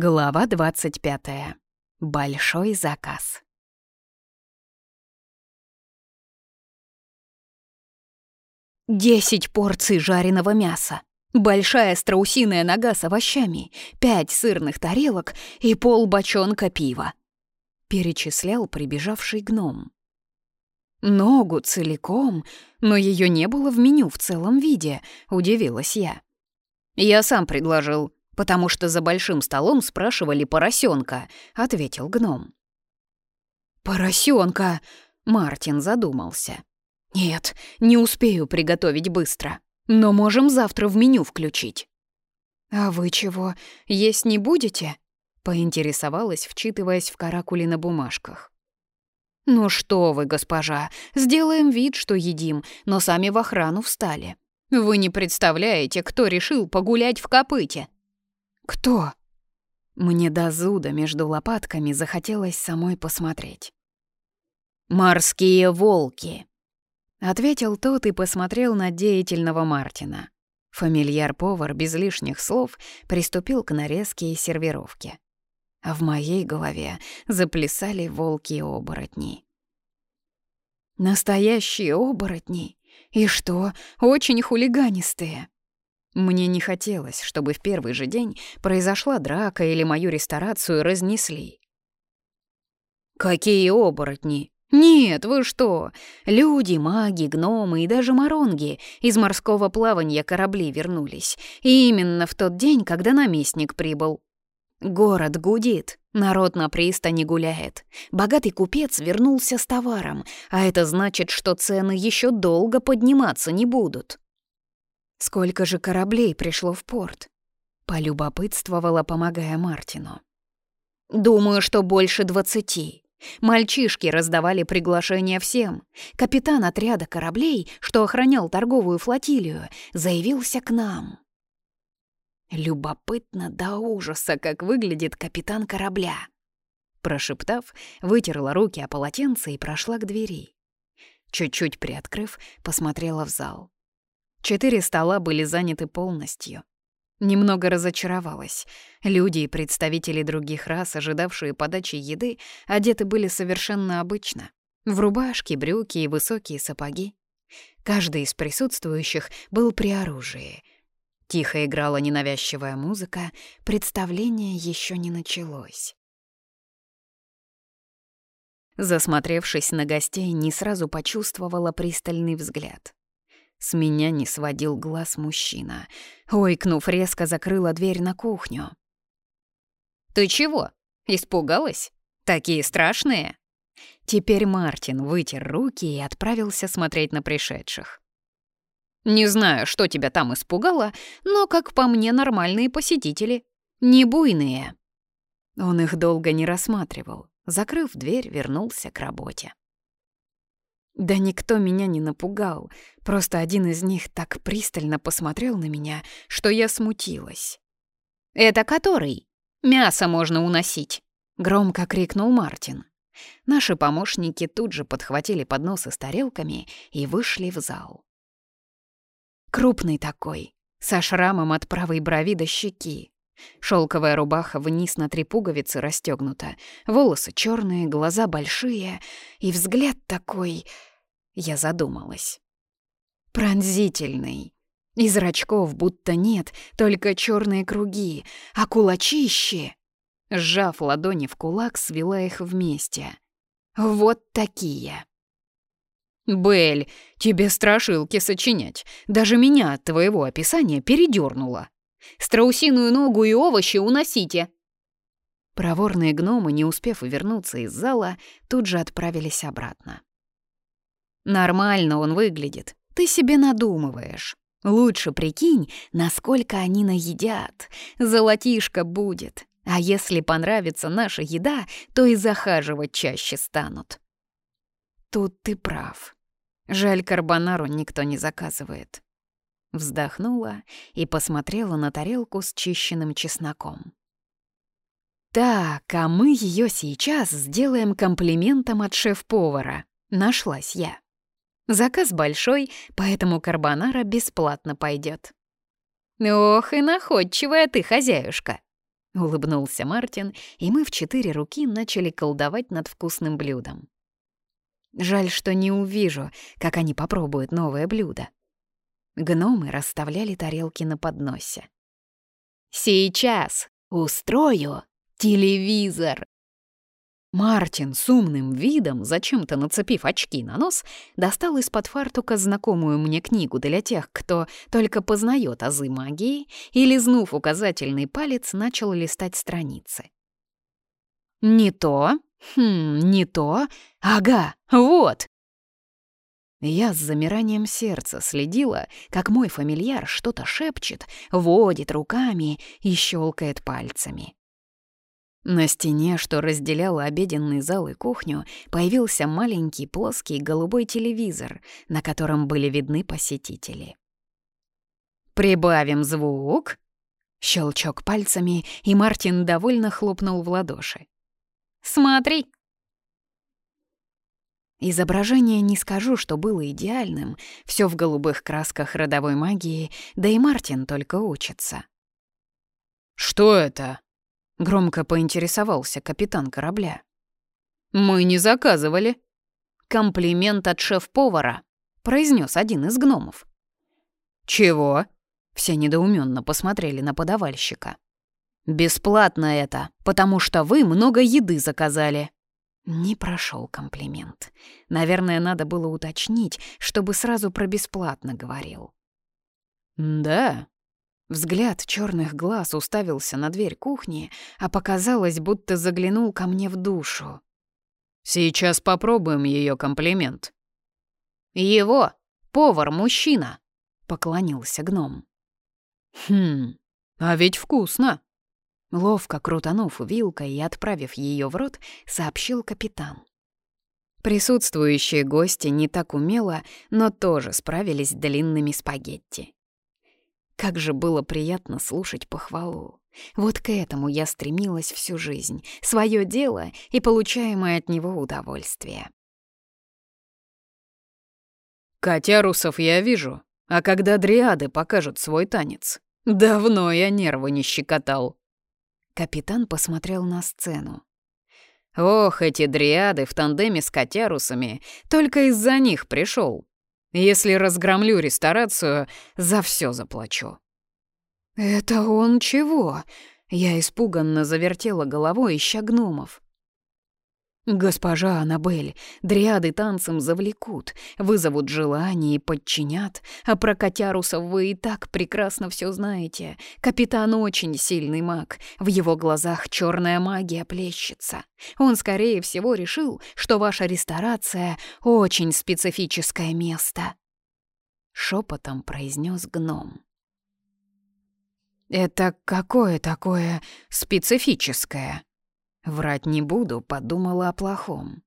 Глава 25. Большой заказ. Десять порций жареного мяса, большая страусиная нога с овощами, пять сырных тарелок и пол бочонка пива. Перечислял прибежавший гном. Ногу целиком, но ее не было в меню в целом виде, удивилась я. Я сам предложил, потому что за большим столом спрашивали поросенка, ответил гном. Поросенка! Мартин задумался. Нет, не успею приготовить быстро, но можем завтра в меню включить. А вы чего, есть не будете? поинтересовалась, вчитываясь в каракули на бумажках. «Ну что вы, госпожа, сделаем вид, что едим, но сами в охрану встали. Вы не представляете, кто решил погулять в копыте. «Кто?» Мне до зуда между лопатками захотелось самой посмотреть. «Морские волки», — ответил тот и посмотрел на деятельного Мартина. Фамильяр-повар без лишних слов приступил к нарезке и сервировке. А в моей голове заплясали волки-оборотни. Настоящие оборотни? И что, очень хулиганистые? Мне не хотелось, чтобы в первый же день произошла драка или мою ресторацию разнесли. «Какие оборотни!» «Нет, вы что? Люди, маги, гномы и даже моронги из морского плавания корабли вернулись. И именно в тот день, когда наместник прибыл. Город гудит, народ на пристани гуляет. Богатый купец вернулся с товаром, а это значит, что цены еще долго подниматься не будут. Сколько же кораблей пришло в порт? Полюбопытствовала, помогая Мартину. Думаю, что больше двадцати. Мальчишки раздавали приглашения всем. Капитан отряда кораблей, что охранял торговую флотилию, заявился к нам. Любопытно до ужаса, как выглядит капитан корабля. Прошептав, вытерла руки о полотенце и прошла к двери. Чуть-чуть приоткрыв, посмотрела в зал. Четыре стола были заняты полностью. Немного разочаровалась. Люди и представители других рас, ожидавшие подачи еды, одеты были совершенно обычно. В рубашки, брюки и высокие сапоги. Каждый из присутствующих был при оружии. Тихо играла ненавязчивая музыка, представление еще не началось. Засмотревшись на гостей, не сразу почувствовала пристальный взгляд. С меня не сводил глаз мужчина. Ойкнув, резко закрыла дверь на кухню. «Ты чего? Испугалась? Такие страшные?» Теперь Мартин вытер руки и отправился смотреть на пришедших. «Не знаю, что тебя там испугало, но, как по мне, нормальные посетители. Не буйные». Он их долго не рассматривал. Закрыв дверь, вернулся к работе. Да никто меня не напугал, просто один из них так пристально посмотрел на меня, что я смутилась. «Это который? Мясо можно уносить!» — громко крикнул Мартин. Наши помощники тут же подхватили подносы с тарелками и вышли в зал. Крупный такой, со шрамом от правой брови до щеки. Шелковая рубаха вниз на три пуговицы расстегнута, волосы черные, глаза большие и взгляд такой я задумалась. Пронзительный. И зрачков будто нет, только черные круги, а кулачище. Сжав ладони в кулак, свела их вместе. Вот такие. «Белль, тебе страшилки сочинять. Даже меня от твоего описания передернуло. Страусиную ногу и овощи уносите!» Проворные гномы, не успев вернуться из зала, тут же отправились обратно. Нормально он выглядит. Ты себе надумываешь. Лучше прикинь, насколько они наедят. Золотишко будет. А если понравится наша еда, то и захаживать чаще станут. Тут ты прав. Жаль, карбонару никто не заказывает. Вздохнула и посмотрела на тарелку с чищенным чесноком. Так, а мы ее сейчас сделаем комплиментом от шеф-повара. Нашлась я. Заказ большой, поэтому карбонара бесплатно пойдет. Ох и находчивая ты, хозяюшка. улыбнулся Мартин, и мы в четыре руки начали колдовать над вкусным блюдом. Жаль, что не увижу, как они попробуют новое блюдо. Гномы расставляли тарелки на подносе. «Сейчас устрою телевизор!» Мартин с умным видом, зачем-то нацепив очки на нос, достал из-под фартука знакомую мне книгу для тех, кто только познает азы магии, и, лизнув указательный палец, начал листать страницы. «Не то, хм, не то, ага, вот!» Я с замиранием сердца следила, как мой фамильяр что-то шепчет, водит руками и щелкает пальцами. На стене, что разделяла обеденный зал и кухню, появился маленький плоский голубой телевизор, на котором были видны посетители. «Прибавим звук!» Щелчок пальцами, и Мартин довольно хлопнул в ладоши. «Смотри!» Изображение не скажу, что было идеальным, все в голубых красках родовой магии, да и Мартин только учится. «Что это?» Громко поинтересовался капитан корабля. «Мы не заказывали». «Комплимент от шеф-повара», — произнес один из гномов. «Чего?» Все недоуменно посмотрели на подавальщика. «Бесплатно это, потому что вы много еды заказали». Не прошел комплимент. Наверное, надо было уточнить, чтобы сразу про бесплатно говорил. «Да», Взгляд черных глаз уставился на дверь кухни, а показалось, будто заглянул ко мне в душу. «Сейчас попробуем ее комплимент». «Его! Повар-мужчина!» — поклонился гном. «Хм, а ведь вкусно!» Ловко крутанув вилкой и отправив ее в рот, сообщил капитан. Присутствующие гости не так умело, но тоже справились с длинными спагетти. Как же было приятно слушать похвалу. Вот к этому я стремилась всю жизнь. Своё дело и получаемое от него удовольствие. «Котярусов я вижу, а когда дриады покажут свой танец? Давно я нервы не щекотал». Капитан посмотрел на сцену. «Ох, эти дриады в тандеме с котярусами, только из-за них пришел. Если разгромлю ресторацию, за все заплачу». «Это он чего?» Я испуганно завертела головой, ища гномов. «Госпожа Аннабель, дриады танцем завлекут, вызовут желание и подчинят, а про котярусов вы и так прекрасно все знаете. Капитан очень сильный маг, в его глазах черная магия плещется. Он, скорее всего, решил, что ваша ресторация — очень специфическое место». Шепотом произнес гном. «Это какое такое специфическое?» Врать не буду, подумала о плохом.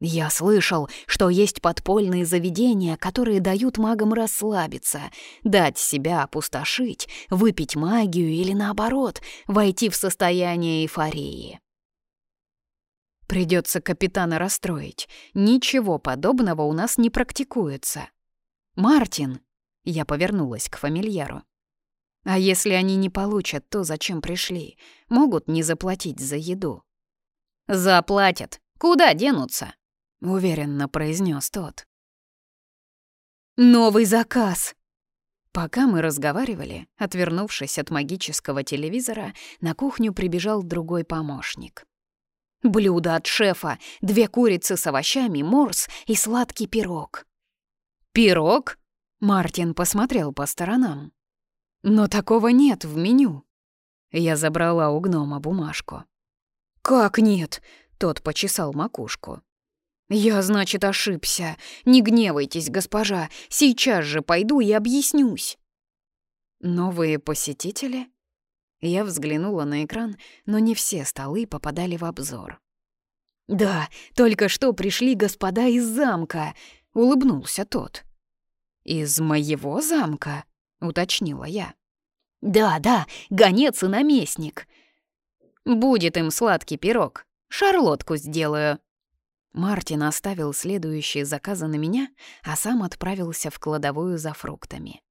Я слышал, что есть подпольные заведения, которые дают магам расслабиться, дать себя опустошить, выпить магию или, наоборот, войти в состояние эйфории. Придется капитана расстроить. Ничего подобного у нас не практикуется. «Мартин!» — я повернулась к фамильяру. А если они не получат то, зачем пришли, могут не заплатить за еду. «Заплатят. Куда денутся?» — уверенно произнес тот. «Новый заказ!» Пока мы разговаривали, отвернувшись от магического телевизора, на кухню прибежал другой помощник. «Блюдо от шефа, две курицы с овощами, морс и сладкий пирог». «Пирог?» — Мартин посмотрел по сторонам. Но такого нет в меню. Я забрала у гнома бумажку. «Как нет?» — тот почесал макушку. «Я, значит, ошибся. Не гневайтесь, госпожа. Сейчас же пойду и объяснюсь». «Новые посетители?» Я взглянула на экран, но не все столы попадали в обзор. «Да, только что пришли господа из замка», — улыбнулся тот. «Из моего замка?» — уточнила я. «Да, да, гонец и наместник. Будет им сладкий пирог. Шарлотку сделаю». Мартин оставил следующие заказы на меня, а сам отправился в кладовую за фруктами.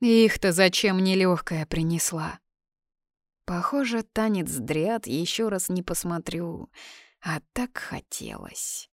Их-то зачем нелегкая принесла? Похоже, танец дриад еще раз не посмотрю, а так хотелось.